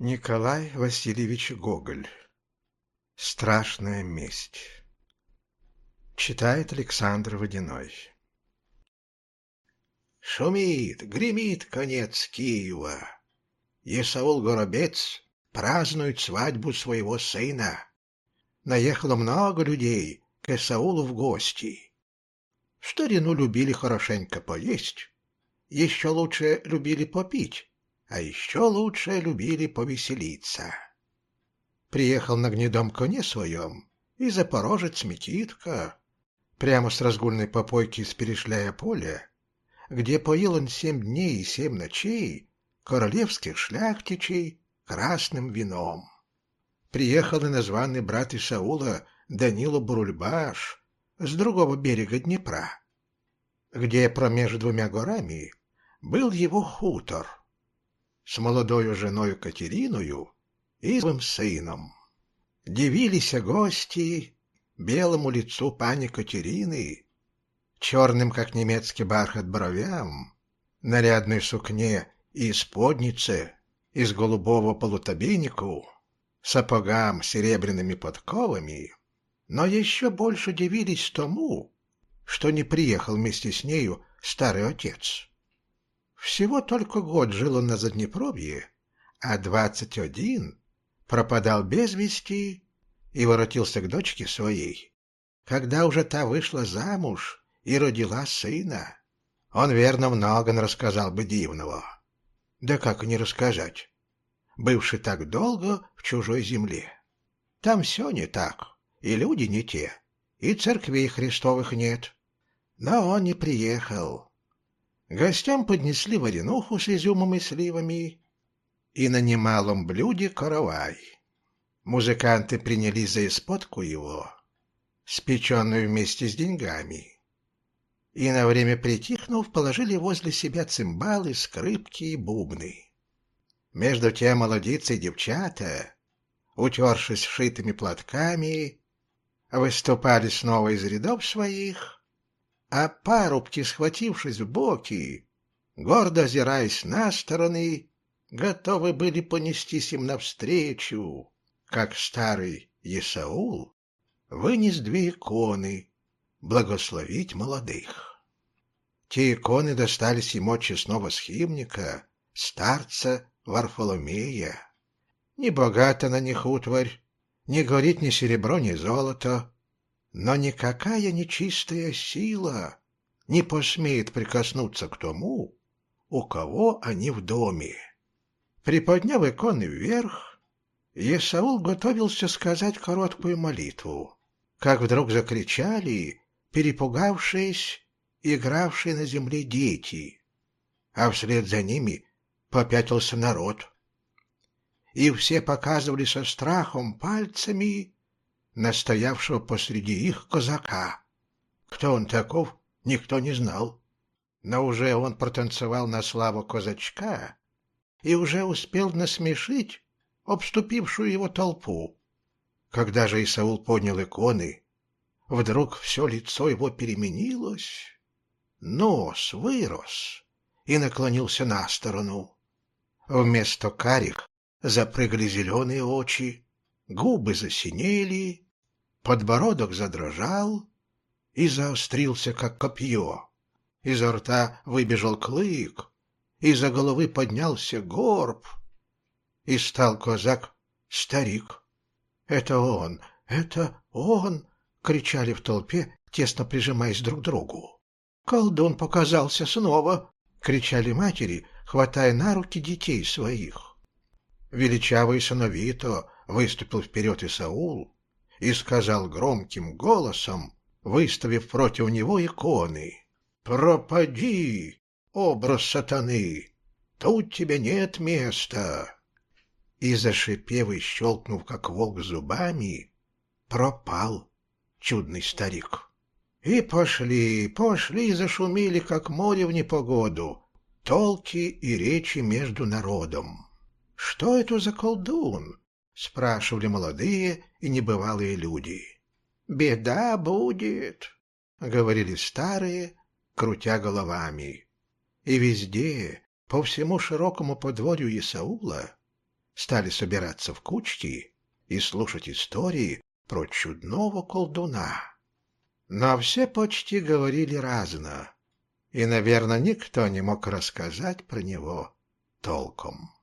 Николай Васильевич Гоголь. Страшная месть. Читает Александр Водяной. Шумит, гремит конец Киева. Исаул Горобец празднует свадьбу своего сына. Наехало много людей к Исаулу в гости. В старину любили хорошенько поесть, еще лучше любили попить а еще лучше любили повеселиться. Приехал на гнедом коне своем и запорожец Микитка, прямо с разгульной попойки из перешляя поля, где поил он семь дней и семь ночей королевских шляхтичей красным вином. Приехал и названный брат Исаула Данила Бурульбаш с другого берега Днепра, где промеж двумя горами был его хутор, с молодою женою Катериною и своим сыном. Дивились гости белому лицу пани Катерины, черным, как немецкий бархат, бровям, нарядной сукне и споднице из голубого полутобейнику, сапогам с серебряными подковами, но еще больше дивились тому, что не приехал вместе с нею старый отец. Всего только год жил он на Заднепровье, а двадцать один пропадал без вести и воротился к дочке своей, когда уже та вышла замуж и родила сына. Он, верно, много рассказал бы дивного. Да как не рассказать, бывший так долго в чужой земле. Там все не так, и люди не те, и церквей христовых нет. Но он не приехал, Гостям поднесли варенуху с изюмом и сливами и на немалом блюде каравай. Музыканты принялись за исподку его, спеченную вместе с деньгами, и на время притихнув, положили возле себя цимбалы, скрипки и бубны. Между тем молодицы и девчата, утершись шитыми платками, выступали снова из рядов своих а парубки, схватившись в боки, гордо озираясь на стороны, готовы были понестись им навстречу, как старый Исаул вынес две иконы благословить молодых. Те иконы достались ему от честного схимника, старца Варфоломея. Не богата на них утварь, не горит ни серебро, ни золото, но никакая нечистая сила не посмеет прикоснуться к тому, у кого они в доме. Приподняв иконы вверх, Есаул готовился сказать короткую молитву, как вдруг закричали, перепугавшись, игравшие на земле дети, а вслед за ними попятился народ. И все показывали со страхом пальцами настоявшего посреди их казака. Кто он таков, никто не знал. Но уже он протанцевал на славу казачка и уже успел насмешить обступившую его толпу. Когда же Исаул поднял иконы, вдруг все лицо его переменилось, нос вырос и наклонился на сторону. Вместо карих запрыгали зеленые очи, губы засинели, подбородок задрожал и заострился, как копье. Изо рта выбежал клык, из-за головы поднялся горб, и стал казак старик. «Это он! Это он!» — кричали в толпе, тесно прижимаясь друг к другу. «Колдун показался снова!» — кричали матери, хватая на руки детей своих. Величаво и сыновито выступил вперед Исаул, и сказал громким голосом, выставив против него иконы, «Пропади, образ сатаны, тут тебе нет места!» И, зашипев и щелкнув, как волк зубами, пропал чудный старик. И пошли, пошли зашумели, как море в непогоду, толки и речи между народом. Что это за колдун? Спрашивали молодые и небывалые люди. «Беда будет», — говорили старые, крутя головами. И везде, по всему широкому подворью Исаула, стали собираться в кучки и слушать истории про чудного колдуна. Но все почти говорили разно, и, наверное, никто не мог рассказать про него толком.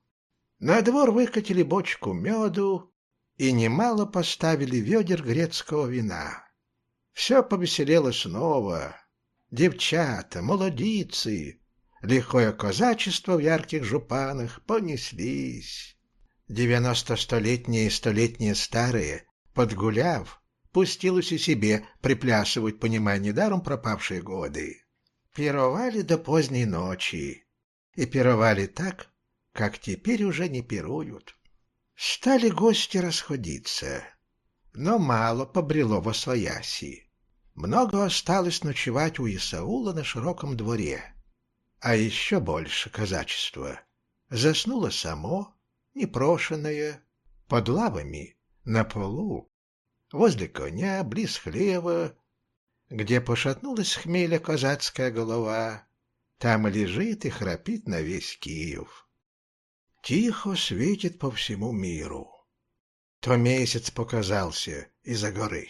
На двор выкатили бочку меду и немало поставили ведер грецкого вина. Все повеселело снова. Девчата, молодицы, лихое казачество в ярких жупанах понеслись. Девяносто столетние и столетние старые, подгуляв, пустилась и себе приплясывать, понимая недаром пропавшие годы. Пировали до поздней ночи, и пировали так, как теперь уже не пируют. Стали гости расходиться, но мало побрело во свояси. Много осталось ночевать у Исаула на широком дворе, а еще больше казачества. Заснуло само, непрошенное, под лавами, на полу, возле коня, близ хлева, где пошатнулась хмеля казацкая голова, там лежит и храпит на весь Киев. Тихо светит по всему миру. То месяц показался из-за горы,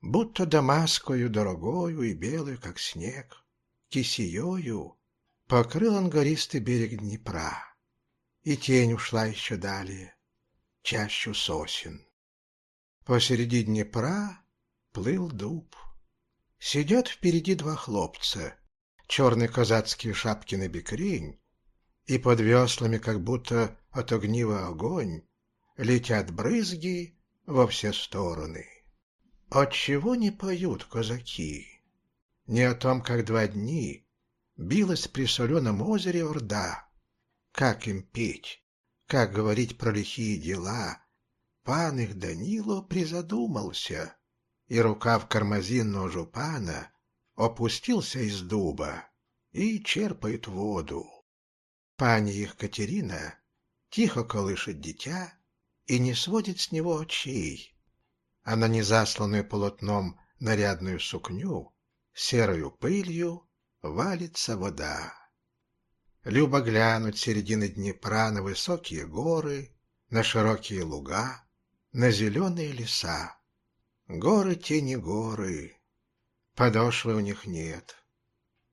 будто дамасскою дорогою и белую, как снег, кисеёю покрыл он гористый берег Днепра, и тень ушла еще далее, чащу сосен. Посреди Днепра плыл дуб. Сидят впереди два хлопца, черные казацкие шапки на бекрень, и под веслами, как будто от огнива огонь, летят брызги во все стороны. Отчего не поют казаки? Не о том, как два дни билась при соленом озере Орда. Как им петь, как говорить про лихие дела, пан их Данило призадумался, и рукав кармазинного жупана опустился из дуба и черпает воду. Пани их Катерина тихо колышет дитя и не сводит с него очей, а на незасланную полотном нарядную сукню серою пылью валится вода. Любо глянуть середины Днепра на высокие горы, на широкие луга, на зеленые леса. Горы те не горы, подошвы у них нет.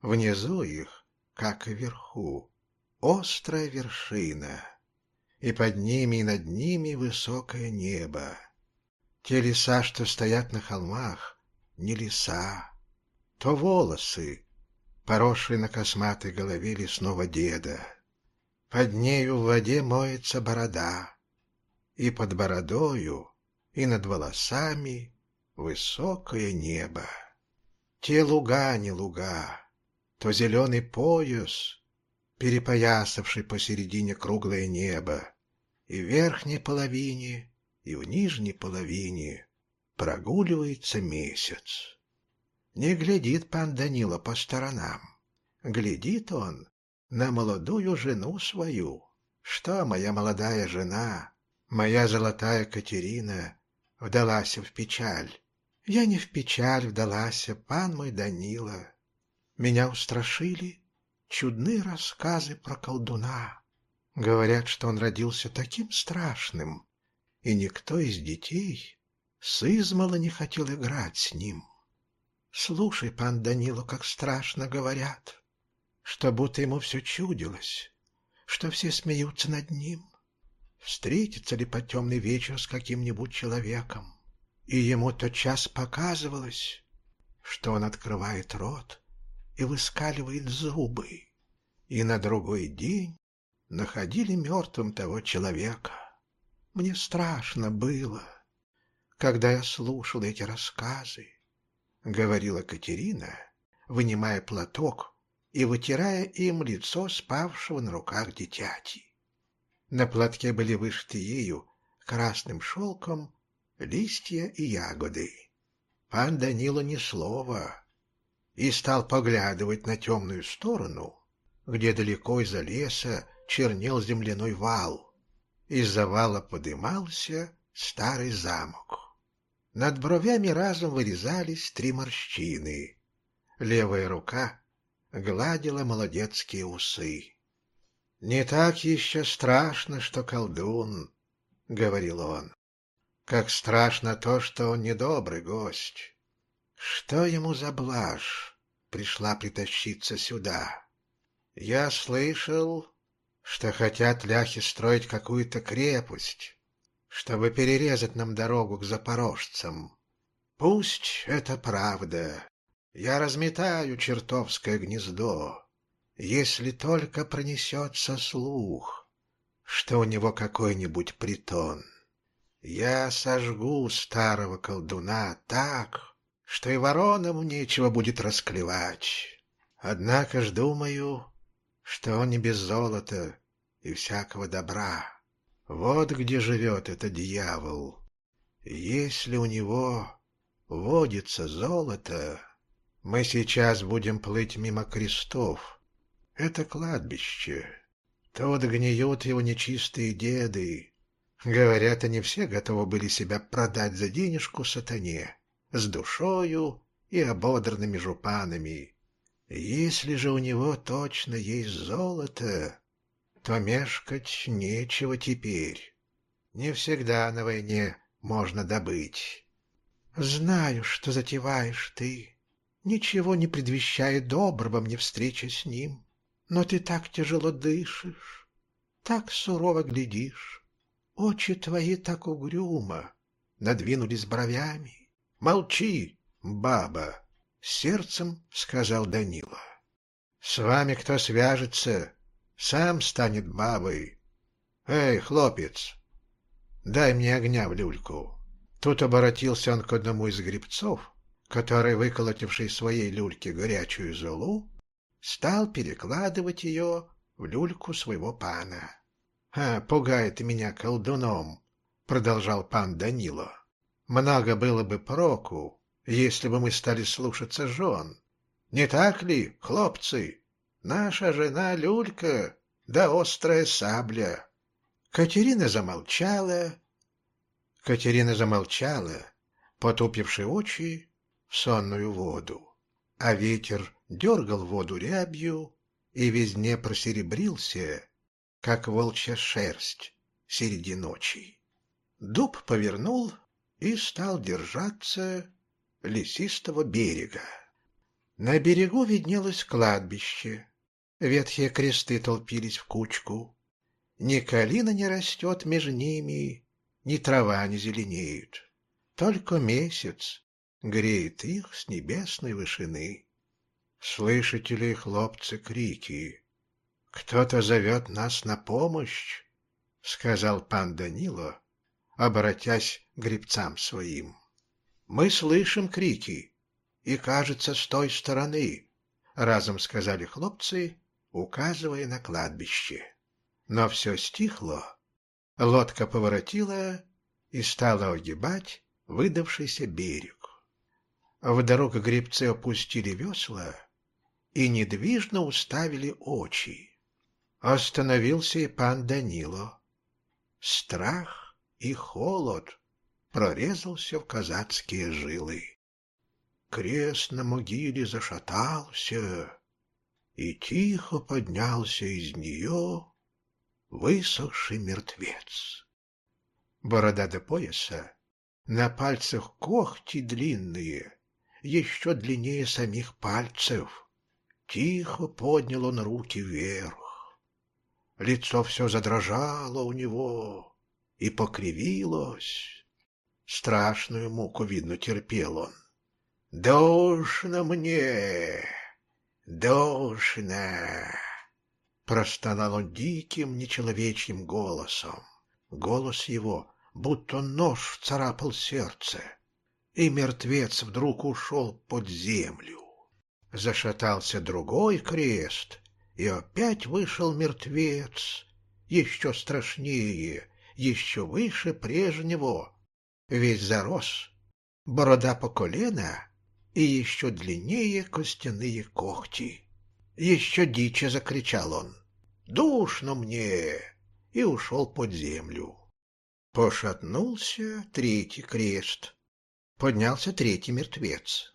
Внизу их, как и вверху, острая вершина, и под ними и над ними высокое небо. Те леса, что стоят на холмах, не леса, то волосы, поросшие на косматой голове лесного деда. Под нею в воде моется борода, и под бородою, и над волосами высокое небо. Те луга не луга, то зеленый пояс, перепоясавший посередине круглое небо, и в верхней половине, и в нижней половине прогуливается месяц. Не глядит пан Данила по сторонам, глядит он на молодую жену свою. Что моя молодая жена, Моя золотая Катерина вдалася в печаль. Я не в печаль вдалася, пан мой Данила. Меня устрашили чудные рассказы про колдуна. Говорят, что он родился таким страшным, и никто из детей с измала не хотел играть с ним. Слушай, пан Данило, как страшно говорят, что будто ему все чудилось, что все смеются над ним, встретится ли под темный вечер с каким-нибудь человеком. И ему тотчас показывалось, что он открывает рот и выскаливает зубы. И на другой день находили мертвым того человека. Мне страшно было, когда я слушал эти рассказы, — говорила Катерина, вынимая платок и вытирая им лицо спавшего на руках дитяти. На платке были вышиты ею красным шелком листья и ягоды. Пан Данила ни слова и стал поглядывать на темную сторону, где далеко из-за леса чернел земляной вал. Из-за вала подымался старый замок. Над бровями разом вырезались три морщины. Левая рука гладила молодецкие усы. «Не так еще страшно, что колдун», — говорил он, — «как страшно то, что он недобрый гость. Что ему за блажь пришла притащиться сюда? Я слышал, что хотят ляхи строить какую-то крепость, чтобы перерезать нам дорогу к запорожцам. Пусть это правда. Я разметаю чертовское гнездо, если только пронесется слух, что у него какой-нибудь притон. Я сожгу старого колдуна так, что и воронам нечего будет расклевать. Однако ж думаю, что он не без золота и всякого добра. Вот где живет этот дьявол. Если у него водится золото, мы сейчас будем плыть мимо крестов. Это кладбище. Тут гниют его нечистые деды. Говорят, они все готовы были себя продать за денежку сатане, с душою и ободранными жупанами. Если же у него точно есть золото, то мешкать нечего теперь. Не всегда на войне можно добыть. Знаю, что затеваешь ты. Ничего не предвещает доброго мне встреча с ним. Но ты так тяжело дышишь, так сурово глядишь. Очи твои так угрюмо надвинулись бровями. Молчи, баба, сердцем сказал Данила. С вами кто свяжется, сам станет бабой. Эй, хлопец, дай мне огня в люльку. Тут обратился он к одному из грибцов, который, выколотивший своей люльке горячую золу, стал перекладывать ее в люльку своего пана. — А, пугает меня колдуном, — продолжал пан Данило. — Много было бы проку, если бы мы стали слушаться жен. Не так ли, хлопцы? Наша жена Люлька, да острая сабля. Катерина замолчала, Катерина замолчала, потупивши очи в сонную воду, а ветер дергал воду рябью и везде просеребрился, как волчья шерсть среди ночи. Дуб повернул и стал держаться лесистого берега. На берегу виднелось кладбище. Ветхие кресты толпились в кучку. Ни калина не растет между ними, ни трава не зеленеют. Только месяц греет их с небесной вышины. Слышите ли, хлопцы, крики? Кто-то зовет нас на помощь, — сказал пан Данило, обратясь гребцам своим. Мы слышим крики, и, кажется, с той стороны, — разом сказали хлопцы, указывая на кладбище. Но все стихло, Лодка поворотила и стала огибать выдавшийся берег. В дорогу гребцы опустили весла и недвижно уставили очи. Остановился и пан Данило. Страх и холод прорезался в казацкие жилы. Крест на могиле зашатался, и тихо поднялся из нее высохший мертвец. Борода до пояса, на пальцах когти длинные, еще длиннее самих пальцев. Тихо поднял он руки вверх. Лицо все задрожало у него и покривилось. Страшную муку, видно, терпел он. «Душно мне! Душно!» Простонал он диким, нечеловечьим голосом. Голос его, будто нож царапал сердце. И мертвец вдруг ушел под землю. Зашатался другой крест, и опять вышел мертвец, еще страшнее, еще выше прежнего. Весь зарос, борода по колено и еще длиннее костяные когти. Еще диче закричал он. «Душно мне!» и ушел под землю. Пошатнулся третий крест. Поднялся третий мертвец.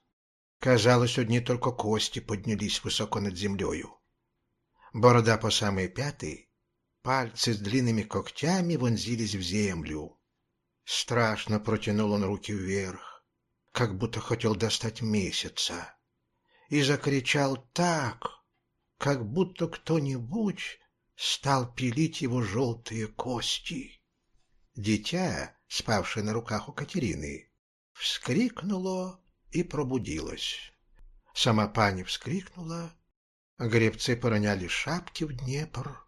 Казалось, одни только кости поднялись высоко над землею. Борода по самой пятой Пальцы с длинными когтями вонзились в землю. Страшно протянул он руки вверх, как будто хотел достать месяца, и закричал так, как будто кто-нибудь стал пилить его желтые кости. Дитя, спавшее на руках у Катерины, вскрикнуло и пробудилось. Сама пани вскрикнула, гребцы пороняли шапки в Днепр,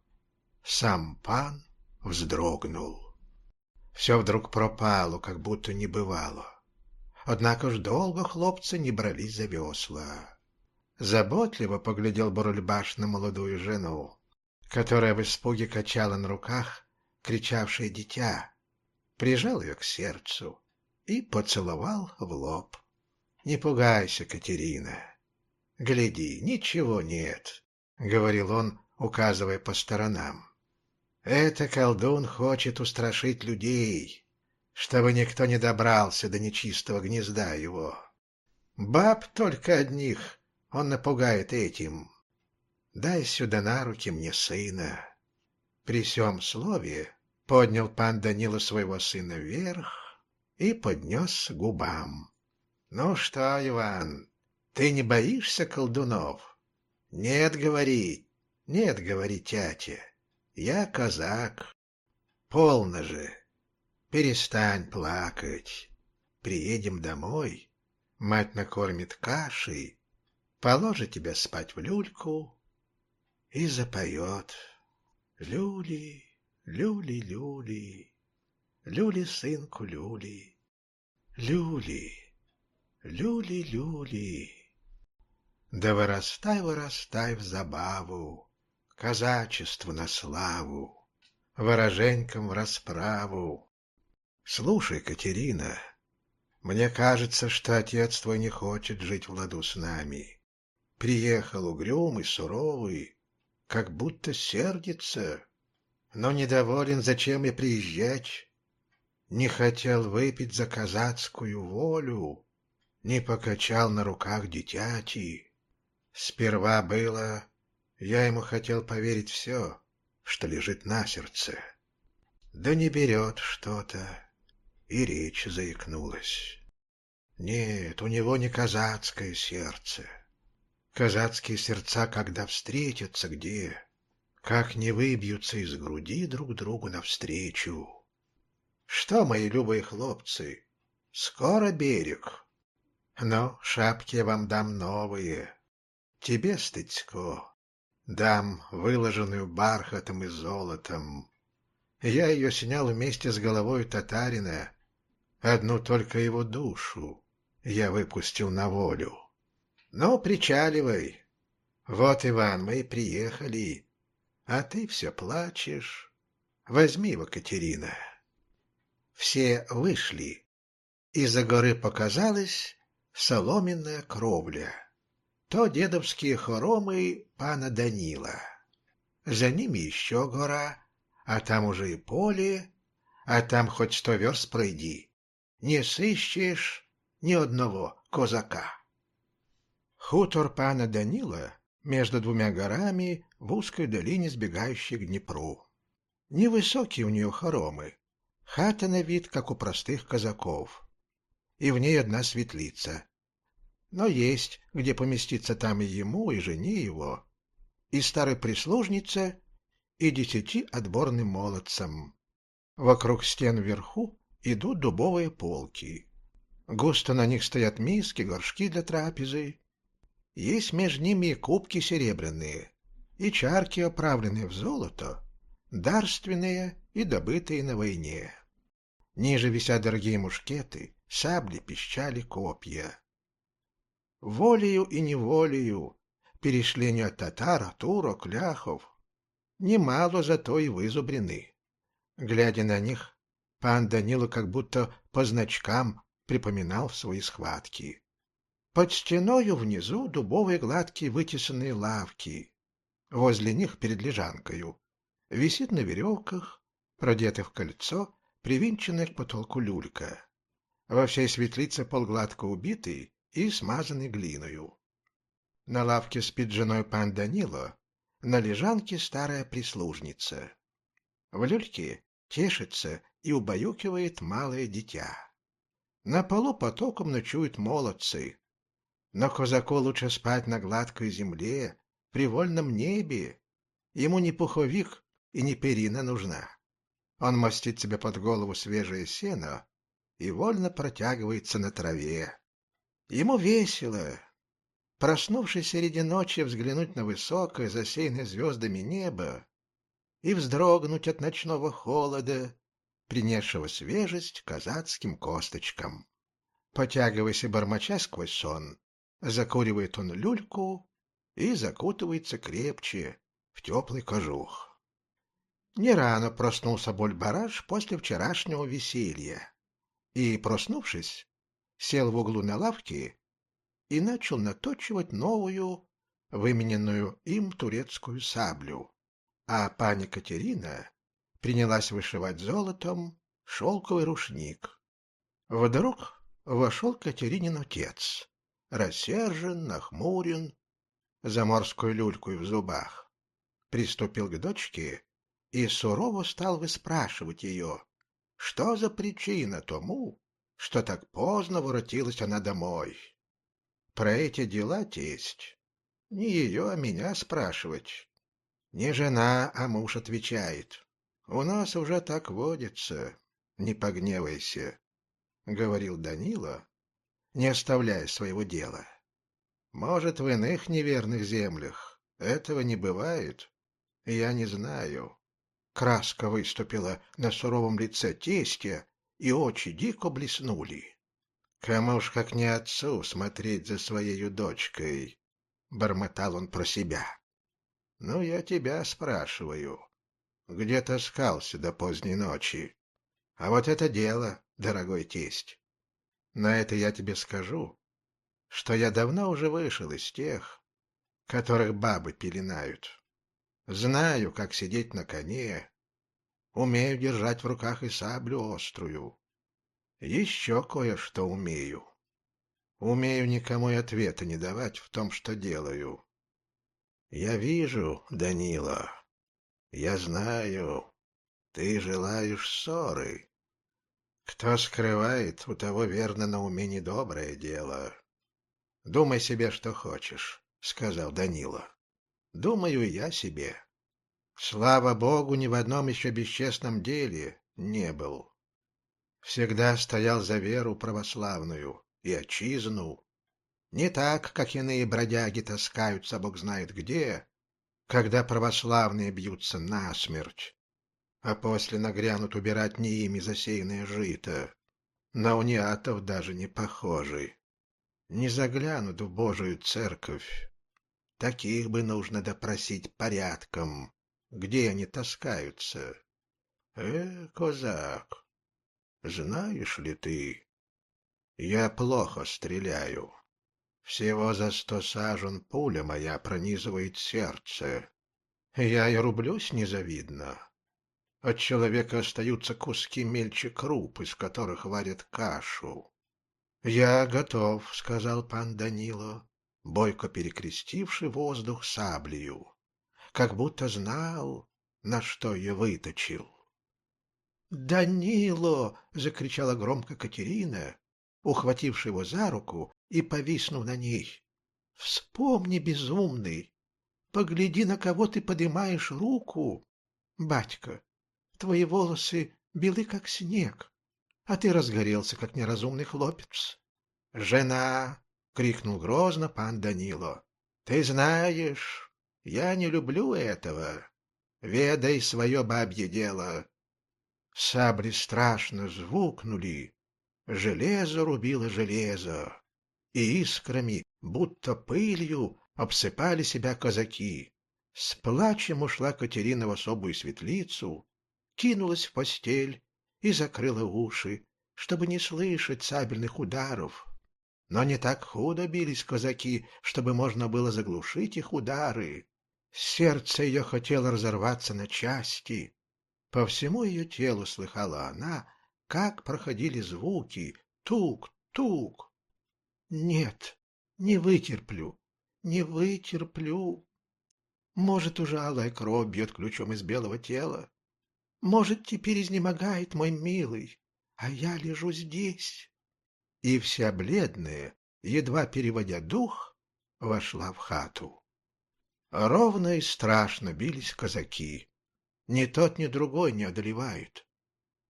сам пан вздрогнул. Все вдруг пропало, как будто не бывало. Однако ж долго хлопцы не брались за весла. Заботливо поглядел Борульбаш на молодую жену, которая в испуге качала на руках кричавшее дитя, прижал ее к сердцу и поцеловал в лоб. «Не пугайся, Катерина. Гляди, ничего нет», — говорил он, указывая по сторонам. Это колдун хочет устрашить людей, чтобы никто не добрался до нечистого гнезда его. Баб только одних он напугает этим. Дай сюда на руки мне сына. При сём слове поднял пан Данила своего сына вверх и поднес губам. Ну что, Иван, ты не боишься колдунов? Нет, говори, нет, говори, тятя. Я казак. Полно же. Перестань плакать. Приедем домой. Мать накормит кашей, положит тебя спать в люльку и запоет. Люли, люли, люли, люли, сынку, люли, люли, люли, люли. Да вырастай, вырастай в забаву, казачеству на славу, вороженькам расправу. Слушай, Катерина, мне кажется, что отец твой не хочет жить в ладу с нами. Приехал угрюмый, суровый, как будто сердится, но недоволен, зачем и приезжать. Не хотел выпить за казацкую волю, не покачал на руках дитяти. Сперва было я ему хотел поверить все, что лежит на сердце. Да не берет что-то, и речь заикнулась. Нет, у него не казацкое сердце. Казацкие сердца, когда встретятся где, как не выбьются из груди друг другу навстречу. Что, мои любые хлопцы, скоро берег. Но шапки я вам дам новые. Тебе, Стыцко, дам, выложенную бархатом и золотом. Я ее снял вместе с головой татарина, одну только его душу я выпустил на волю. Ну, причаливай. Вот, Иван, мы приехали, а ты все плачешь. Возьми его, Катерина. Все вышли. Из-за горы показалась соломенная кровля то дедовские хоромы пана Данила. За ними еще гора, а там уже и поле, а там хоть сто верст пройди. Не сыщешь ни одного козака. Хутор пана Данила между двумя горами в узкой долине, сбегающей к Днепру. Невысокие у нее хоромы, хата на вид, как у простых казаков, и в ней одна светлица, но есть, где поместиться там и ему, и жене его, и старой прислужнице, и десяти отборным молодцам. Вокруг стен вверху идут дубовые полки. Густо на них стоят миски, горшки для трапезы. Есть между ними и кубки серебряные, и чарки, оправленные в золото, дарственные и добытые на войне. Ниже висят дорогие мушкеты, сабли, пищали, копья волею и неволею перешли от татар, турок, ляхов. Немало зато и вызубрены. Глядя на них, пан Данила как будто по значкам припоминал свои схватки. Под стеною внизу дубовые гладкие вытесанные лавки. Возле них перед лежанкою висит на веревках, продетый в кольцо, привинченная к потолку люлька. Во всей светлице полгладко убитый, и смазанный глиною. На лавке спит женой пан Данило, на лежанке старая прислужница. В люльке тешится и убаюкивает малое дитя. На полу потоком ночуют молодцы. Но казаку лучше спать на гладкой земле, при вольном небе. Ему не пуховик и не перина нужна. Он мастит себе под голову свежее сено и вольно протягивается на траве. Ему весело. Проснувшись среди ночи, взглянуть на высокое, засеянное звездами небо и вздрогнуть от ночного холода, принесшего свежесть казацким косточкам. Потягиваясь и бормоча сквозь сон, закуривает он люльку и закутывается крепче в теплый кожух. Не рано проснулся Бульбараш после вчерашнего веселья и, проснувшись, сел в углу на лавке и начал наточивать новую, вымененную им турецкую саблю, а пани Катерина принялась вышивать золотом шелковый рушник. Вдруг вошел Катеринин отец, рассержен, нахмурен, заморскую люльку в зубах. Приступил к дочке и сурово стал выспрашивать ее, что за причина тому, что так поздно воротилась она домой. Про эти дела, тесть, не ее, а меня спрашивать. Не жена, а муж отвечает. У нас уже так водится, не погневайся, — говорил Данила, не оставляя своего дела. Может, в иных неверных землях этого не бывает, я не знаю. Краска выступила на суровом лице тестя, и очи дико блеснули. Кому ж как не отцу смотреть за своей дочкой, бормотал он про себя. Ну, я тебя спрашиваю, где таскался до поздней ночи? А вот это дело, дорогой тесть. На это я тебе скажу, что я давно уже вышел из тех, которых бабы пеленают. Знаю, как сидеть на коне, умею держать в руках и саблю острую. Еще кое-что умею. Умею никому и ответа не давать в том, что делаю. Я вижу, Данила, я знаю, ты желаешь ссоры. Кто скрывает, у того верно на уме недоброе дело. Думай себе, что хочешь, — сказал Данила. Думаю я себе. Слава Богу, ни в одном еще бесчестном деле не был. Всегда стоял за веру православную и отчизну. Не так, как иные бродяги таскаются бог знает где, когда православные бьются насмерть, а после нагрянут убирать не ими засеянное жито. На униатов даже не похожи. Не заглянут в Божию церковь. Таких бы нужно допросить порядком, где они таскаются. Э, козак, знаешь ли ты, я плохо стреляю. Всего за сто сажен пуля моя пронизывает сердце. Я и рублюсь незавидно. От человека остаются куски мельче круп, из которых варят кашу. — Я готов, — сказал пан Данило бойко перекрестивший воздух саблею, как будто знал, на что ее выточил. «Данило!» — закричала громко Катерина, ухвативши его за руку и повиснув на ней. «Вспомни, безумный! Погляди, на кого ты поднимаешь руку! Батька, твои волосы белы, как снег, а ты разгорелся, как неразумный хлопец. Жена — крикнул грозно пан Данило. — Ты знаешь, я не люблю этого. Ведай свое бабье дело. Сабли страшно звукнули, железо рубило железо, и искрами, будто пылью, обсыпали себя казаки. С плачем ушла Катерина в особую светлицу, кинулась в постель и закрыла уши, чтобы не слышать сабельных ударов. Но не так худо бились казаки, чтобы можно было заглушить их удары. Сердце ее хотело разорваться на части. По всему ее телу слыхала она, как проходили звуки «тук-тук». «Нет, не вытерплю, не вытерплю». Может, уже алая кровь бьет ключом из белого тела. Может, теперь изнемогает мой милый, а я лежу здесь. И вся бледная, едва переводя дух, вошла в хату. Ровно и страшно бились казаки. Ни тот, ни другой не одолевают.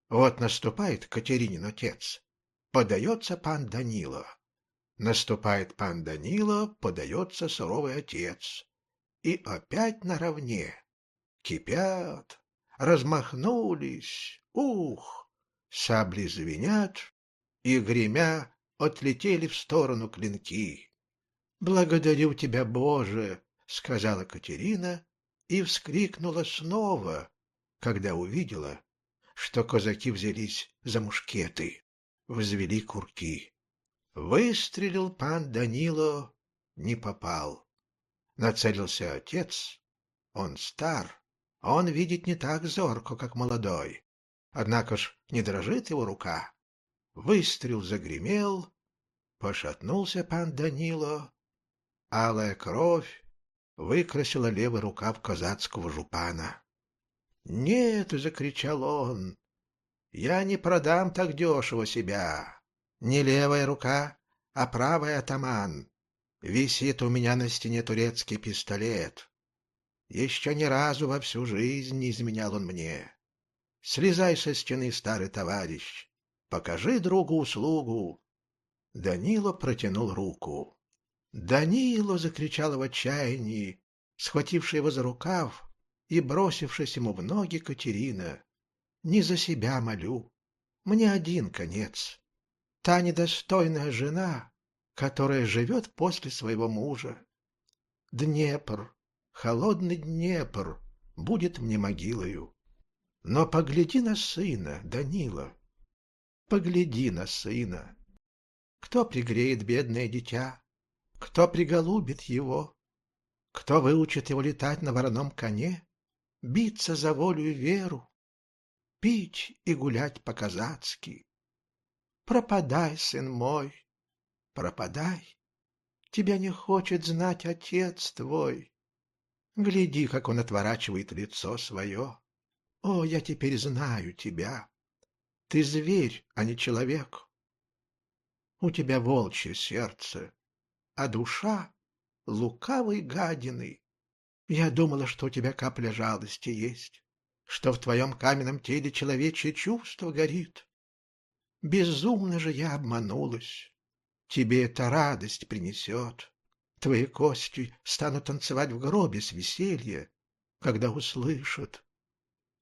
Вот наступает Катеринин отец. Подается пан Данила. Наступает пан Данила, подается суровый отец. И опять наравне. Кипят, размахнулись. Ух! Сабли звенят, и, гремя, отлетели в сторону клинки. «Благодарю тебя, Боже!» — сказала Катерина и вскрикнула снова, когда увидела, что казаки взялись за мушкеты, взвели курки. Выстрелил пан Данило, не попал. Нацелился отец, он стар, он видит не так зорко, как молодой. Однако ж не дрожит его рука. Выстрел загремел, пошатнулся пан Данило. Алая кровь выкрасила левый рукав казацкого жупана. «Нет!» — закричал он. «Я не продам так дешево себя. Не левая рука, а правая атаман. Висит у меня на стене турецкий пистолет. Еще ни разу во всю жизнь не изменял он мне. Слезай со стены, старый товарищ. Покажи другу услугу. Данила протянул руку. «Данило!» — закричала в отчаянии, схватившая его за рукав и бросившись ему в ноги Катерина. «Не за себя молю. Мне один конец. Та недостойная жена, которая живет после своего мужа. Днепр, холодный Днепр, будет мне могилою. Но погляди на сына, Данила, погляди на сына. Кто пригреет бедное дитя? Кто приголубит его? Кто выучит его летать на вороном коне, биться за волю и веру, пить и гулять по-казацки? Пропадай, сын мой, пропадай. Тебя не хочет знать отец твой. Гляди, как он отворачивает лицо свое. О, я теперь знаю тебя. Ты зверь, а не человек. У тебя волчье сердце, а душа — лукавой гадины. Я думала, что у тебя капля жалости есть, что в твоем каменном теле человечье чувство горит. Безумно же я обманулась. Тебе это радость принесет. Твои кости станут танцевать в гробе с веселья, когда услышат,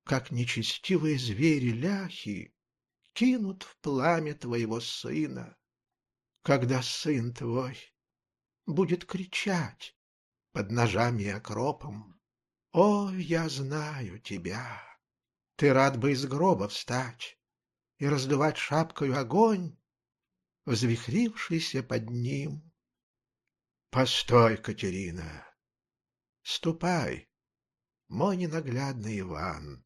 как нечестивые звери ляхи кинут в пламя твоего сына, когда сын твой будет кричать под ножами окропом. О, я знаю тебя! Ты рад бы из гроба встать и раздувать шапкою огонь, взвихрившийся под ним. Постой, Катерина! Ступай, мой ненаглядный Иван,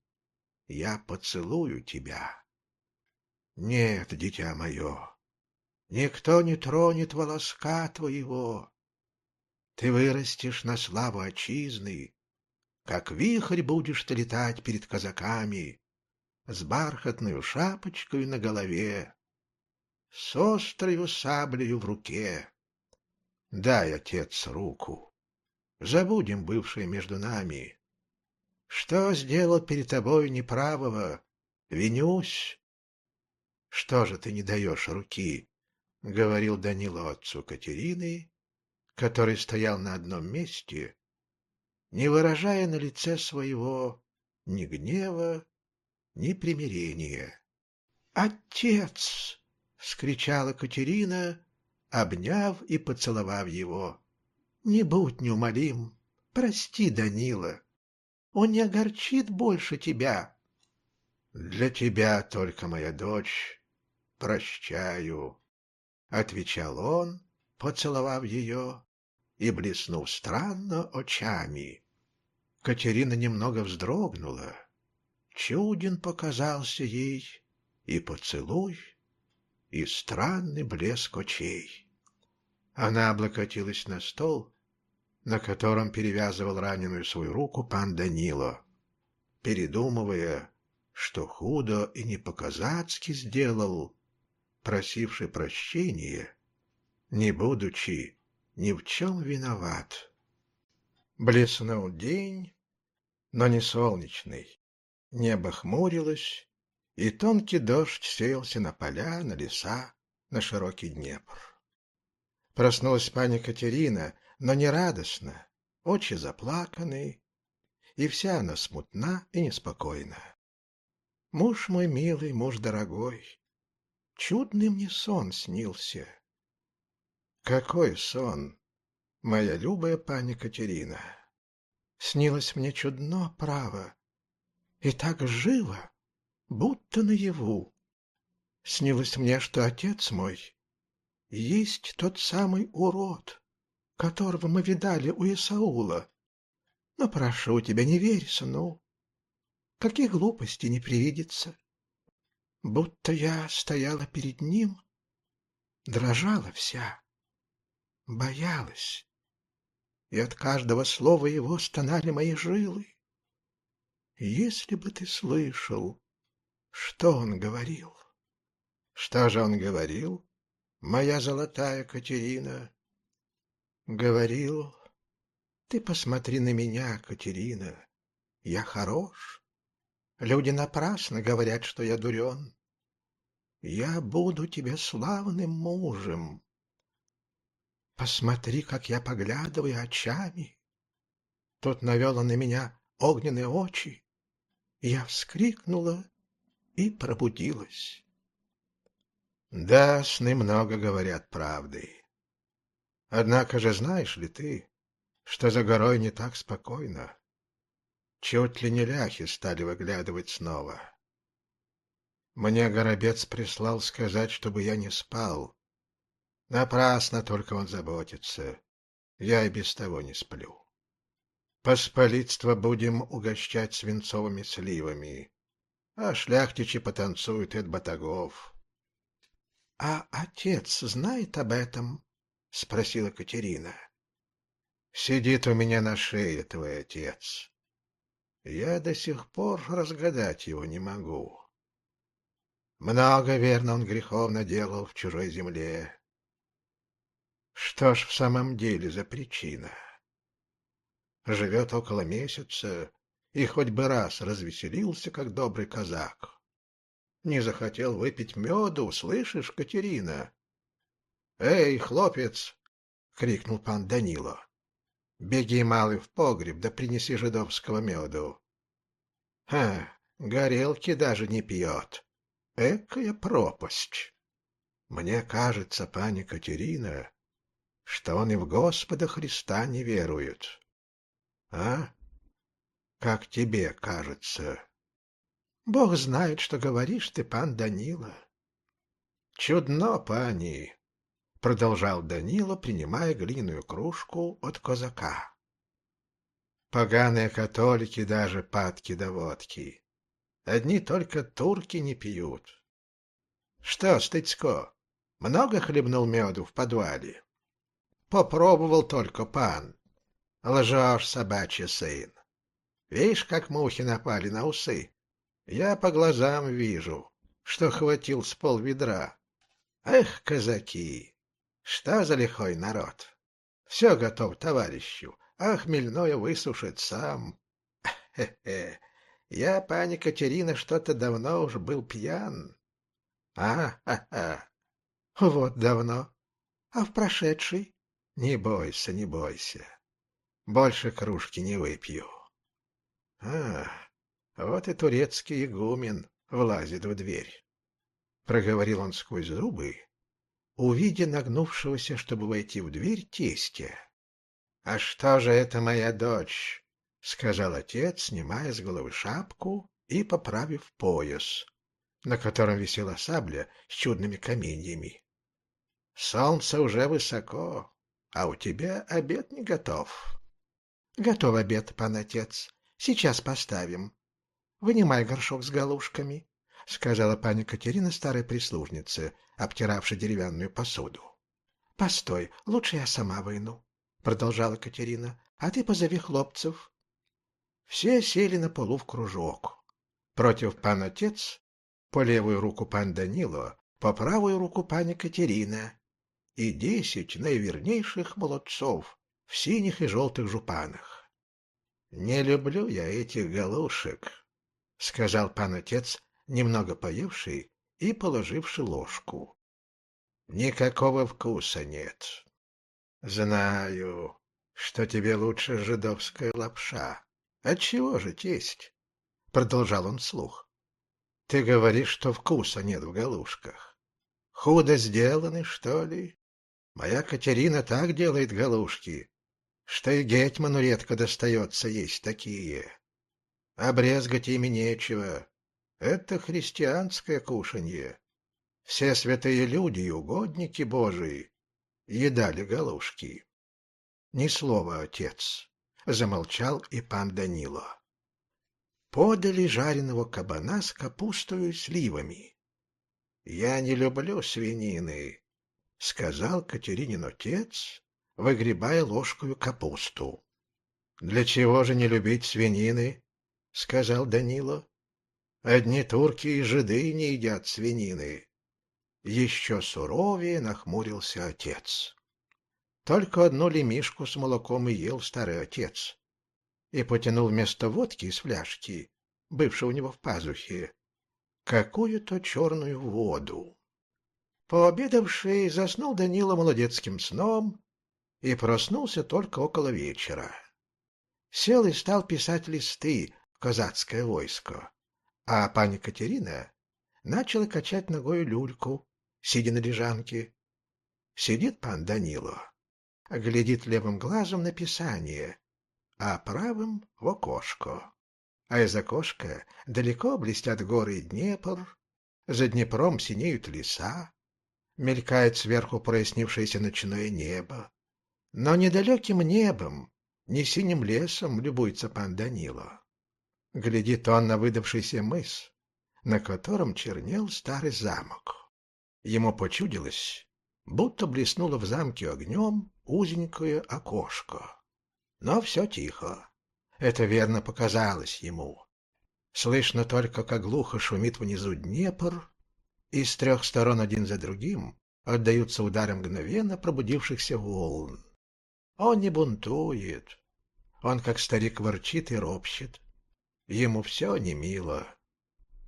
я поцелую тебя. Нет, дитя мое, Никто не тронет волоска твоего. Ты вырастешь на славу отчизны, Как вихрь будешь ты летать перед казаками, С бархатной шапочкой на голове, С острою саблею в руке. Дай, отец, руку, Забудем бывшее между нами. Что сделал перед тобой неправого? Винюсь. Что же ты не даешь руки? — говорил Данила отцу Катерины, который стоял на одном месте, не выражая на лице своего ни гнева, ни примирения. «Отец!» — вскричала Катерина, обняв и поцеловав его. «Не будь неумолим, прости Данила, он не огорчит больше тебя». «Для тебя только, моя дочь, прощаю», — отвечал он, поцеловав ее и блеснув странно очами. Катерина немного вздрогнула. Чуден показался ей и поцелуй, и странный блеск очей. Она облокотилась на стол, на котором перевязывал раненую свою руку пан Данило, передумывая, что худо и не по-казацки сделал, просивший прощения, не будучи ни в чем виноват. Блеснул день, но не солнечный. Небо хмурилось, и тонкий дождь сеялся на поля, на леса, на широкий Днепр. Проснулась пани Катерина, но не радостно, очи заплаканы, и вся она смутна и неспокойна. Муж мой милый, муж дорогой, чудный мне сон снился. Какой сон, моя любая пани Катерина! Снилось мне чудно, право, и так живо, будто наяву. Снилось мне, что отец мой есть тот самый урод, которого мы видали у Исаула. Но прошу тебя, не верь сну. Каких глупостей не привидится. Будто я стояла перед ним, дрожала вся, боялась, и от каждого слова его стонали мои жилы. Если бы ты слышал, что он говорил. Что же он говорил, моя золотая Катерина? Говорил, ты посмотри на меня, Катерина, я хорош. Люди напрасно говорят, что я дурен. Я буду тебе славным мужем. Посмотри, как я поглядываю очами. Тут навел он на меня огненные очи. Я вскрикнула и пробудилась. Да, сны много говорят правды. Однако же знаешь ли ты, что за горой не так спокойно? Чуть ли не ляхи стали выглядывать снова. Мне горобец прислал сказать, чтобы я не спал. Напрасно только он заботится. Я и без того не сплю. Посполитство будем угощать свинцовыми сливами, а шляхтичи потанцуют от батагов. — А отец знает об этом? — спросила Катерина. — Сидит у меня на шее твой отец. Я до сих пор разгадать его не могу. Много, верно, он грехов наделал в чужой земле. Что ж в самом деле за причина? Живет около месяца, и хоть бы раз развеселился, как добрый казак. Не захотел выпить меду, слышишь, Катерина? — Эй, хлопец! — крикнул пан Данило. — Беги, малый, в погреб, да принеси жидовского меду. — Ха, горелки даже не пьет. Экая пропасть! Мне кажется, пани Катерина, что он и в Господа Христа не верует. А? Как тебе кажется? Бог знает, что говоришь ты, пан Данила. Чудно, пани, продолжал Данила, принимая глиняную кружку от казака. Поганые католики даже падки до водки. Одни только турки не пьют. Что, Стыцко, много хлебнул меду в подвале? Попробовал только пан. Лжешь, собачий сын. Видишь, как мухи напали на усы? Я по глазам вижу, что хватил с пол ведра. Эх, казаки, что за лихой народ! Все готов товарищу, а хмельное высушит сам. Хе-хе, я, пани Катерина, что-то давно уж был пьян. А-ха-ха. Вот давно. А в прошедший? Не бойся, не бойся. Больше кружки не выпью. А, вот и турецкий игумен влазит в дверь. Проговорил он сквозь зубы, увидя нагнувшегося, чтобы войти в дверь, тестя. — А что же это моя дочь? — сказал отец, снимая с головы шапку и поправив пояс, на котором висела сабля с чудными каменьями. — Солнце уже высоко, а у тебя обед не готов. — Готов обед, пан отец. Сейчас поставим. Вынимай горшок с галушками, — сказала пани Катерина старой прислужнице, обтиравшей деревянную посуду. — Постой, лучше я сама выну, — продолжала Катерина, — а ты позови хлопцев. Все сели на полу в кружок. Против пан отец, по левую руку пан Данило, по правую руку пани Катерина и десять наивернейших молодцов в синих и желтых жупанах. — Не люблю я этих галушек, — сказал пан отец, немного поевший и положивший ложку. — Никакого вкуса нет. — Знаю, что тебе лучше жидовская лапша. Отчего же тесть? — продолжал он вслух. — Ты говоришь, что вкуса нет в галушках. Худо сделаны, что ли? Моя Катерина так делает галушки, что и Гетману редко достается есть такие. Обрезгать ими нечего. Это христианское кушанье. Все святые люди и угодники Божии едали галушки. Ни слова, отец, — замолчал и пан Данило. Подали жареного кабана с капустой и сливами. — Я не люблю свинины, — сказал Катеринин отец, выгребая ложкою капусту. — Для чего же не любить свинины? — сказал Данило. Одни турки и жиды не едят свинины. Еще суровее нахмурился отец. Только одну лемишку с молоком и ел старый отец. И потянул вместо водки из фляжки, бывшей у него в пазухе, какую-то черную воду. Пообедавший, заснул Данила молодецким сном и проснулся только около вечера. Сел и стал писать листы в казацкое войско. А пани Катерина начала качать ногой люльку, сидя на лежанке. Сидит пан Данило, глядит левым глазом на писание, а правым — в окошко. А из окошка далеко блестят горы Днепр, за Днепром синеют леса, мелькает сверху прояснившееся ночное небо. Но недалеким небом, не синим лесом любуется пан Данило. Глядит он на выдавшийся мыс, на котором чернел старый замок. Ему почудилось, будто блеснуло в замке огнем узенькое окошко. Но все тихо. Это верно показалось ему. Слышно только, как глухо шумит внизу Днепр, и с трех сторон один за другим отдаются удары мгновенно пробудившихся волн. Он не бунтует. Он, как старик, ворчит и ропщет. Ему все не мило.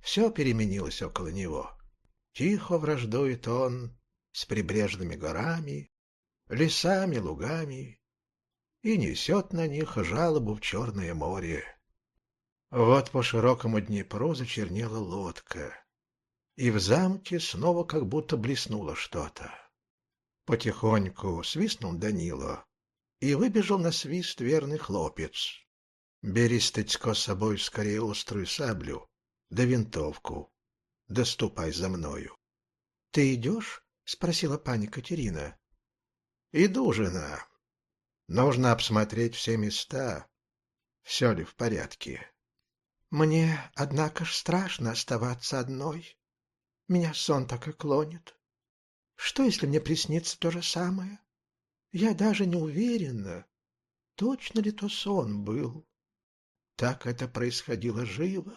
Все переменилось около него. Тихо враждует он с прибрежными горами, лесами, лугами и несет на них жалобу в Черное море. Вот по широкому Днепру зачернела лодка, и в замке снова как будто блеснуло что-то. Потихоньку свистнул Данила и выбежал на свист верный хлопец. Бери, Стыцко, с собой скорее острую саблю, да винтовку, да ступай за мною. — Ты идешь? — спросила пани Катерина. — Иду, жена. Нужно обсмотреть все места. Все ли в порядке? — Мне, однако ж, страшно оставаться одной. Меня сон так и клонит. Что, если мне приснится то же самое? Я даже не уверена, точно ли то сон был. Так это происходило живо.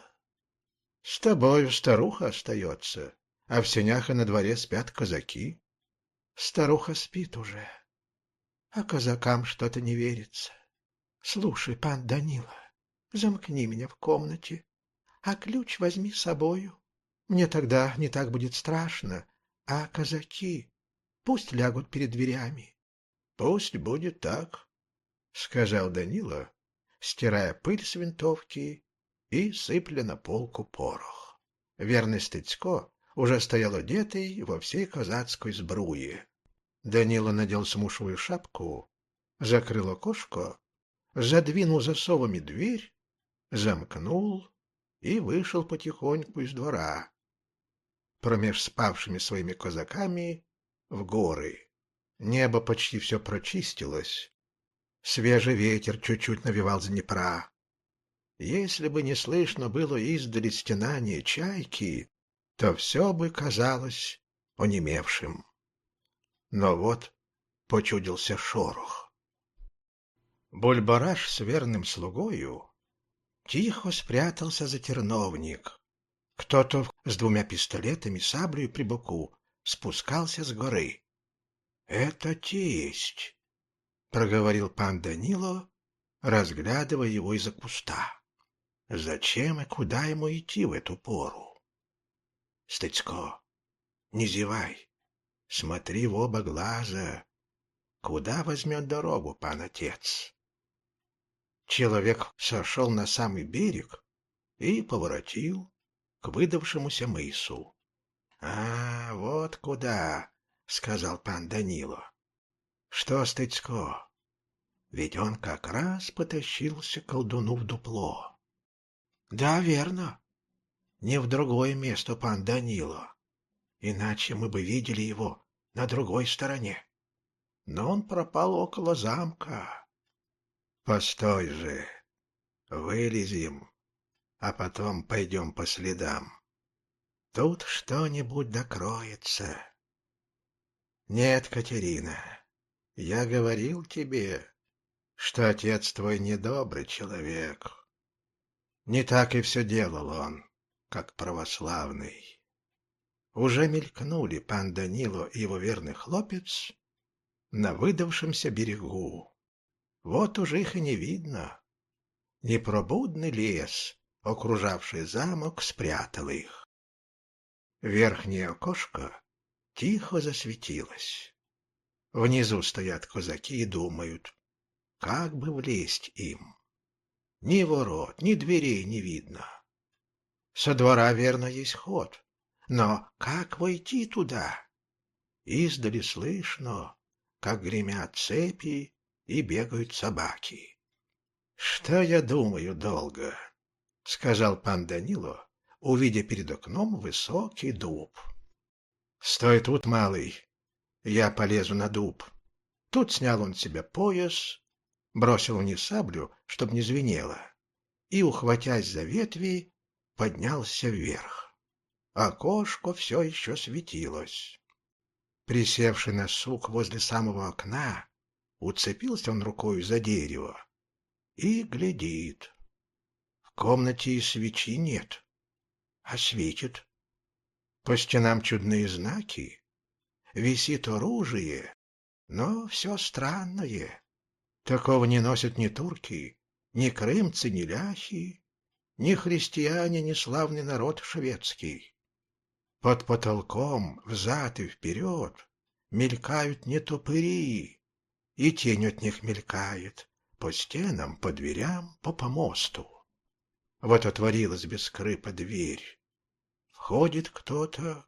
С тобою старуха остается, а в сенях и на дворе спят казаки. Старуха спит уже, а казакам что-то не верится. Слушай, пан Данила, замкни меня в комнате, а ключ возьми с собою. Мне тогда не так будет страшно, а казаки пусть лягут перед дверями. — Пусть будет так, — сказал Данила, стирая пыль с винтовки и сыпля на полку порох. Верный Стыцко уже стоял одетый во всей казацкой сбруе. Данила надел смушевую шапку, закрыл окошко, задвинул засовами дверь, замкнул и вышел потихоньку из двора, промеж спавшими своими казаками в горы. Небо почти все прочистилось, Свежий ветер чуть-чуть навевал с Днепра. Если бы не слышно было издали стенания чайки, то все бы казалось онемевшим. Но вот почудился шорох. Бульбараш с верным слугою тихо спрятался за терновник, Кто-то с двумя пистолетами, саблей при боку спускался с горы. — Это тесть, — проговорил пан Данило, разглядывая его из-за куста. — Зачем и куда ему идти в эту пору? — Стыцко, не зевай, смотри в оба глаза. Куда возьмет дорогу пан отец? Человек сошел на самый берег и поворотил к выдавшемуся мысу. — А, вот куда, — сказал пан Данило. — Что, Стыцко? Ведь он как раз потащился колдуну в дупло. — Да, верно. Не в другое место, пан Данило. Иначе мы бы видели его на другой стороне. Но он пропал около замка. Постой же, вылезем, а потом пойдем по следам. Тут что-нибудь докроется. Нет, Катерина, я говорил тебе, что отец твой недобрый человек. Не так и все делал он, как православный. Уже мелькнули пан Данило и его верный хлопец на выдавшемся берегу. Вот уже их и не видно. Непробудный лес, окружавший замок, спрятал их. Верхнее окошко тихо засветилось. Внизу стоят казаки и думают, как бы влезть им. Ни ворот, ни дверей не видно. Со двора, верно, есть ход, но как войти туда? Издали слышно, как гремят цепи и бегают собаки. — Что я думаю долго? — сказал пан Данило, увидя перед окном высокий дуб. — Стой тут, малый, я полезу на дуб. Тут снял он себе пояс, бросил вниз саблю, чтоб не звенело, и, ухватясь за ветви, поднялся вверх. Окошко все еще светилось. Присевший на сук возле самого окна, Уцепился он рукой за дерево и глядит. В комнате и свечи нет, а светит. По стенам чудные знаки, висит оружие, но все странное. Такого не носят ни турки, ни крымцы, ни ляхи, ни христиане, ни славный народ шведский. Под потолком, взад и вперед, мелькают не тупыри, и тень от них мелькает по стенам, по дверям, по помосту. Вот отворилась без скрипа дверь. Входит кто-то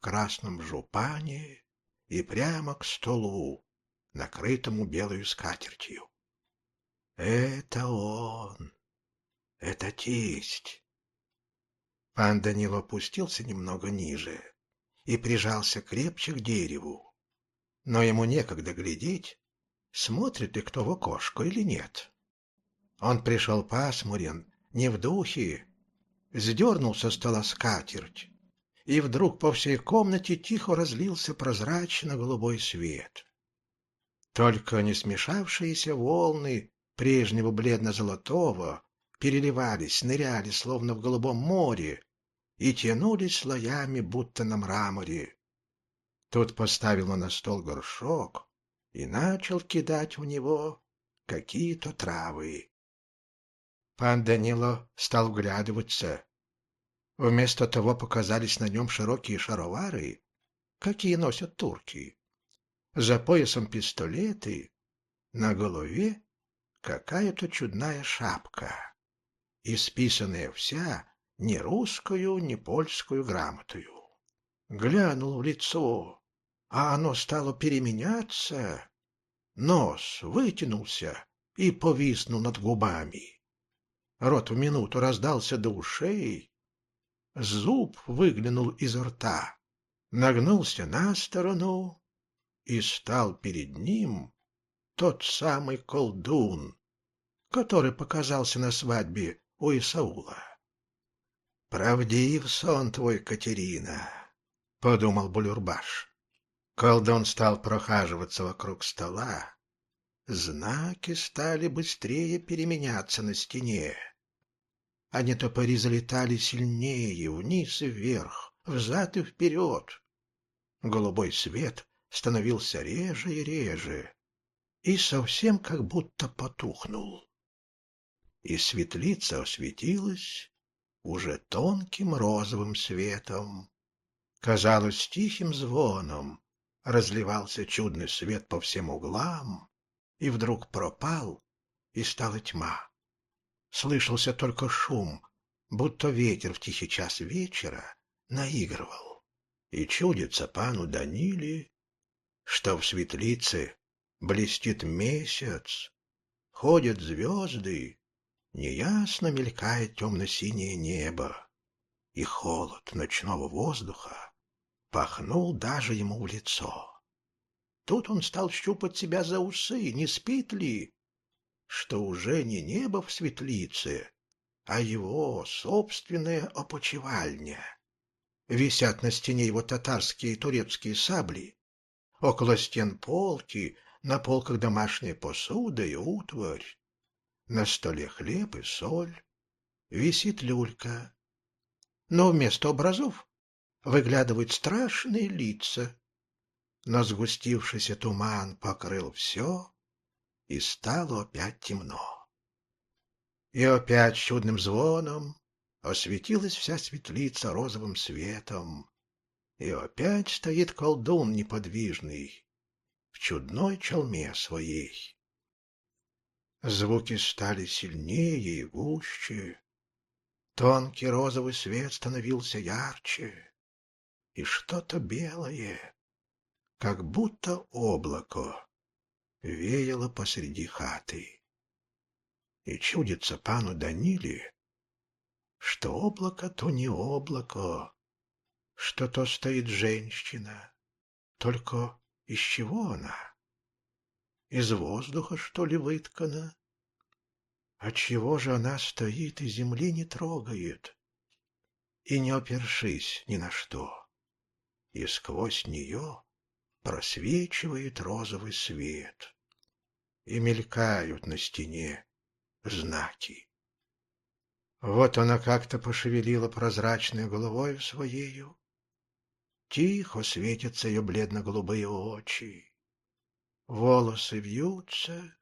красном жупане и прямо к столу, накрытому белую скатертью. Это он, это тесть. Пан Данил опустился немного ниже и прижался крепче к дереву. Но ему некогда глядеть, смотрит ли кто в окошко или нет. Он пришел пасмурен, не в духе, сдернул со стола скатерть, и вдруг по всей комнате тихо разлился прозрачно-голубой свет. Только не смешавшиеся волны прежнего бледно-золотого переливались, ныряли, словно в голубом море, и тянулись слоями, будто на мраморе. Тут поставил он на стол горшок, и начал кидать в него какие-то травы. Пан Данило стал вглядываться. Вместо того показались на нем широкие шаровары, какие носят турки. За поясом пистолеты, на голове какая-то чудная шапка, исписанная вся ни русскую, ни польскую грамотою. Глянул в лицо, а оно стало переменяться. Нос вытянулся и повиснул над губами. Рот в минуту раздался до ушей. Зуб выглянул из рта, нагнулся на сторону и стал перед ним тот самый колдун, который показался на свадьбе у Исаула. «Правдив сон твой, Катерина», — подумал Булюрбаш. Колдун стал прохаживаться вокруг стола. Знаки стали быстрее переменяться на стене. А нетопыри залетали сильнее, вниз и вверх, взад и вперед. Голубой свет становился реже и реже, и совсем как будто потухнул. И светлица осветилась уже тонким розовым светом. Казалось, тихим звоном разливался чудный свет по всем углам, и вдруг пропал, и стала тьма. Слышался только шум, будто ветер в тихий час вечера наигрывал. И чудится пану Даниле, что в светлице блестит месяц, ходят звезды, неясно мелькает темно-синее небо, и холод ночного воздуха пахнул даже ему в лицо. Тут он стал щупать себя за усы, не спит ли, что уже не небо в светлице, а его собственная опочивальня. Висят на стене его татарские и турецкие сабли, около стен полки, на полках домашняя посуда и утварь, на столе хлеб и соль, висит люлька. Но вместо образов выглядывают страшные лица. Но сгустившийся туман покрыл все, и стало опять темно. И опять чудным звоном осветилась вся светлица розовым светом, и опять стоит колдун неподвижный в чудной челме своей. Звуки стали сильнее и гуще, тонкий розовый свет становился ярче и что-то белое, как будто облако, веяло посреди хаты. И чудится пану Даниле, что облако то не облако, что то стоит женщина. Только из чего она? Из воздуха, что ли, выткана? Отчего же она стоит и земли не трогает, и не опершись ни на что? и сквозь нее просвечивает розовый свет, и мелькают на стене знаки. Вот она как-то пошевелила прозрачной головой своею. Тихо светятся ее бледно-голубые очи. Волосы вьются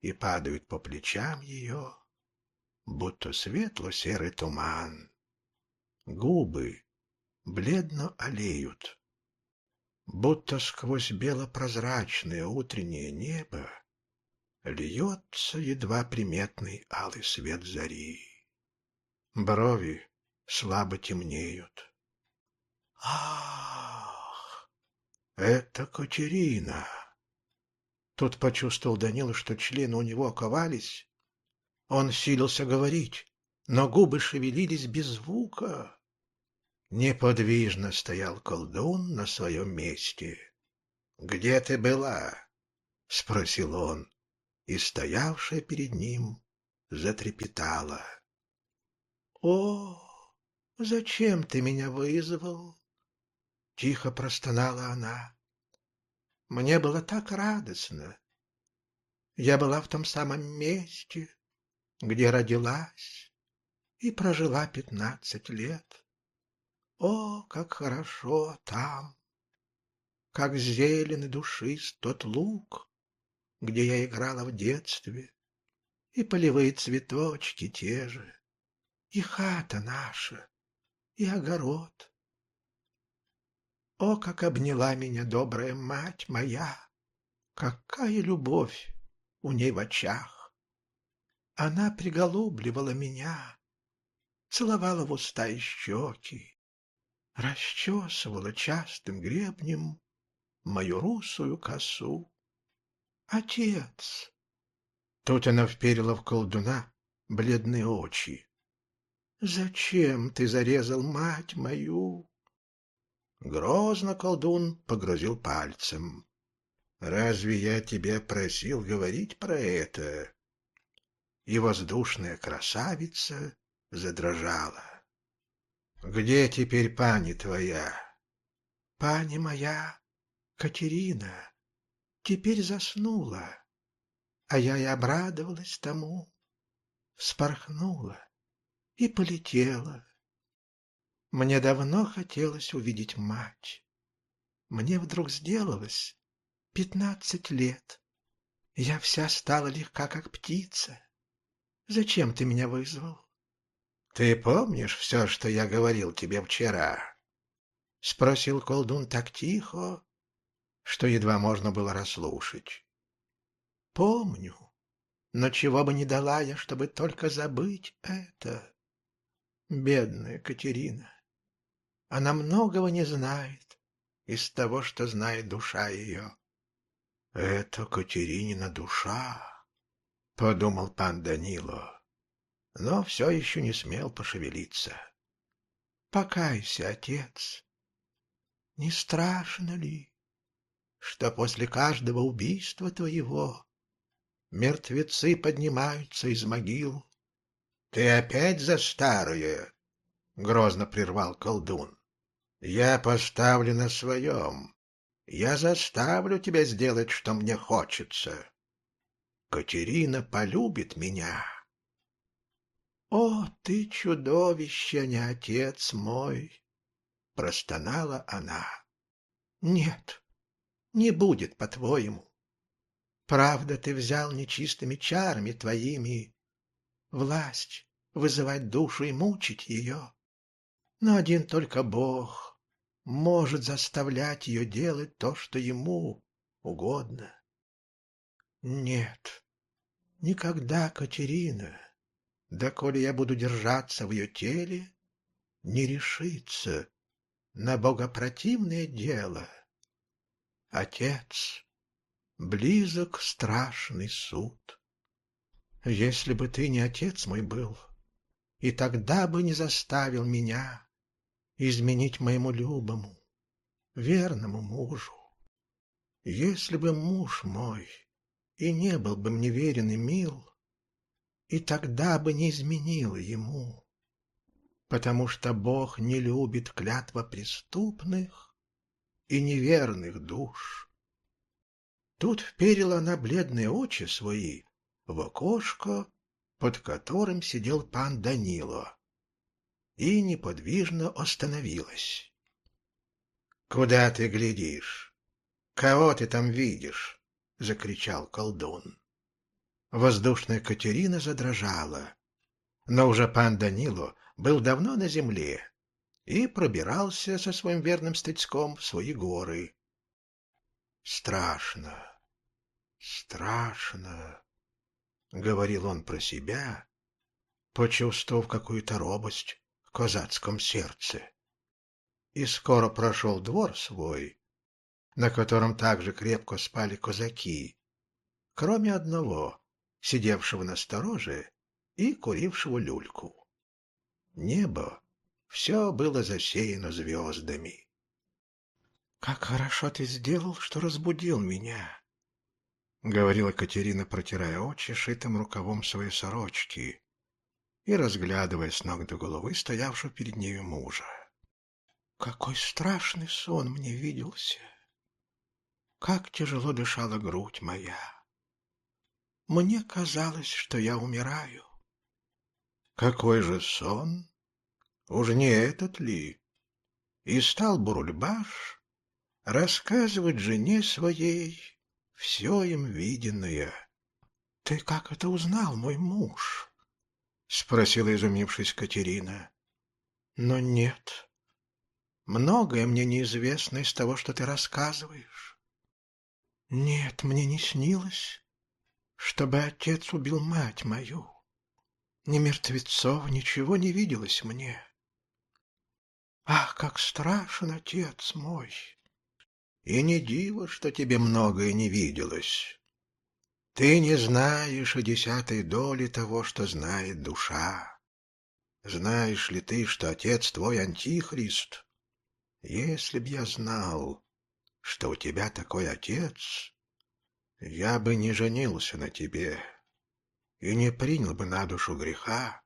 и падают по плечам ее, будто светло-серый туман. Губы бледно олеют. Будто сквозь белопрозрачное утреннее небо льется едва приметный алый свет зари. Брови слабо темнеют. Ах, это Катерина! Тут почувствовал Данила, что члены у него оковались. Он силился говорить, но губы шевелились без звука. Неподвижно стоял колдун на своем месте. — Где ты была? — спросил он, и стоявшая перед ним затрепетала. — О, зачем ты меня вызвал? — тихо простонала она. — Мне было так радостно. Я была в том самом месте, где родилась и прожила пятнадцать лет. О, как хорошо там! Как зелен и душист тот луг, Где я играла в детстве, И полевые цветочки те же, И хата наша, и огород. О, как обняла меня добрая мать моя! Какая любовь у ней в очах! Она приголубливала меня, Целовала в уста и щеки, расчесывала частым гребнем мою русую косу. Отец! Тут она вперила в колдуна бледные очи. Зачем ты зарезал мать мою? Грозно колдун погрузил пальцем. Разве я тебя просил говорить про это? И воздушная красавица задрожала. Где теперь пани твоя? Пани моя, Катерина, теперь заснула, а я и обрадовалась тому. Вспорхнула и полетела. Мне давно хотелось увидеть мать. Мне вдруг сделалось пятнадцать лет. Я вся стала легка, как птица. Зачем ты меня вызвал? Ты помнишь все, что я говорил тебе вчера? Спросил колдун так тихо, что едва можно было расслушать. Помню, но чего бы не дала я, чтобы только забыть это. Бедная Катерина. Она многого не знает из того, что знает душа ее. — Это Катеринина душа, — подумал пан Данило, но все еще не смел пошевелиться. — Покайся, отец. Не страшно ли, что после каждого убийства твоего мертвецы поднимаются из могил? — Ты опять за старое? — грозно прервал колдун. Я поставлю на своем. Я заставлю тебя сделать, что мне хочется. Катерина полюбит меня. О, ты чудовище, не отец мой! Простонала она. Нет, не будет, по-твоему. Правда, ты взял нечистыми чарами твоими власть вызывать душу и мучить ее. Но один только Бог может заставлять ее делать то, что ему угодно. Нет, никогда, Катерина, доколе я буду держаться в ее теле, не решится на богопротивное дело. Отец, близок страшный суд. Если бы ты не отец мой был, и тогда бы не заставил меня изменить моему любому, верному мужу. Если бы муж мой и не был бы мне верен и мил, и тогда бы не изменила ему, потому что Бог не любит клятва преступных и неверных душ. Тут вперила она бледные очи свои в окошко, под которым сидел пан Данило, и неподвижно остановилась. — Куда ты глядишь? Кого ты там видишь? — закричал колдун. Воздушная Катерина задрожала, но уже пан Данило был давно на земле и пробирался со своим верным стыцком в свои горы. «Страшно, страшно», — говорил он про себя, почувствовав какую-то робость козацком сердце. И скоро прошел двор свой, на котором также крепко спали казаки, кроме одного, сидевшего на стороже и курившего люльку. Небо все было засеяно звездами. — Как хорошо ты сделал, что разбудил меня, — говорила Катерина, протирая очи шитым рукавом своей сорочки, и разглядывая с ног до головы стоявшего перед нею мужа. Какой страшный сон мне виделся! Как тяжело дышала грудь моя! Мне казалось, что я умираю. Какой же сон? Уж не этот ли? И стал Бурульбаш рассказывать жене своей все им виденное. Ты как это узнал, мой муж? — спросила, изумившись Катерина. — Но нет. Многое мне неизвестно из того, что ты рассказываешь. Нет, мне не снилось, чтобы отец убил мать мою. Ни мертвецов, ничего не виделось мне. Ах, как страшен отец мой! И не диво, что тебе многое не виделось. Ты не знаешь о десятой доли того, что знает душа. Знаешь ли ты, что отец твой антихрист? Если б я знал, что у тебя такой отец, я бы не женился на тебе и не принял бы на душу греха,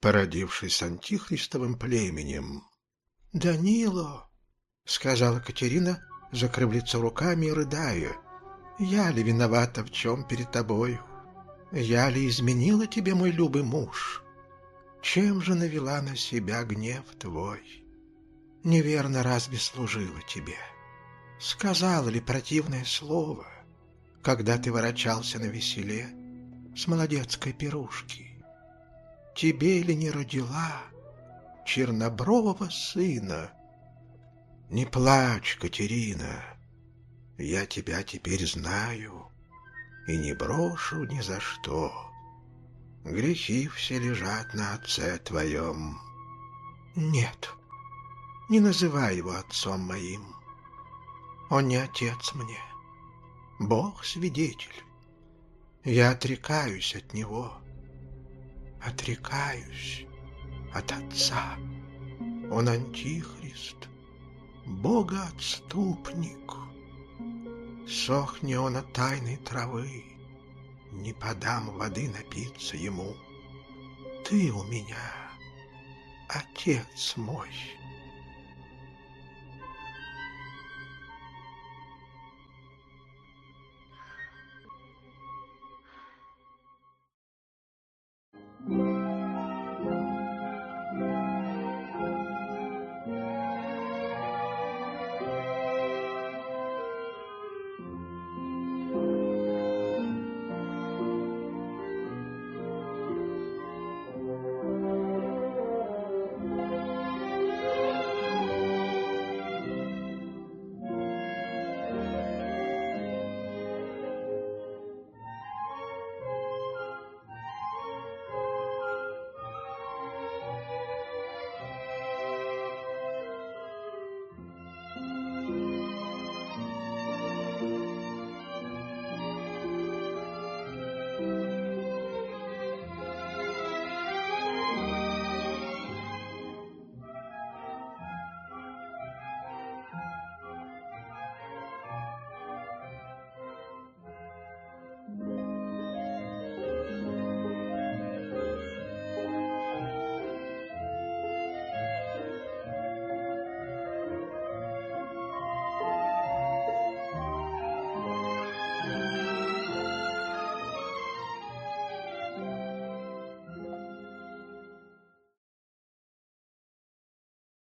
породившись антихристовым племенем. — Данило, — сказала Катерина, закрыв лицо руками и рыдая, — я ли виновата в чем перед тобою? Я ли изменила тебе, мой любый муж? чем же навела на себя гнев твой? Неверно разве служила тебе? Сказала ли противное слово, когда ты ворочался на веселе с молодецкой пирушки? Тебе ли не родила чернобрового сына? Не плачь, Катерина, я тебя теперь знаю и не брошу ни за что. Грехи все лежат на отце твоем. Нет, не называй его отцом моим. Он не отец мне. Бог свидетель. Я отрекаюсь от него. Отрекаюсь от отца. Он антихрист, богоотступник. Сохни он от тайной травы, не подам воды напиться ему. Ты у меня, отец мой.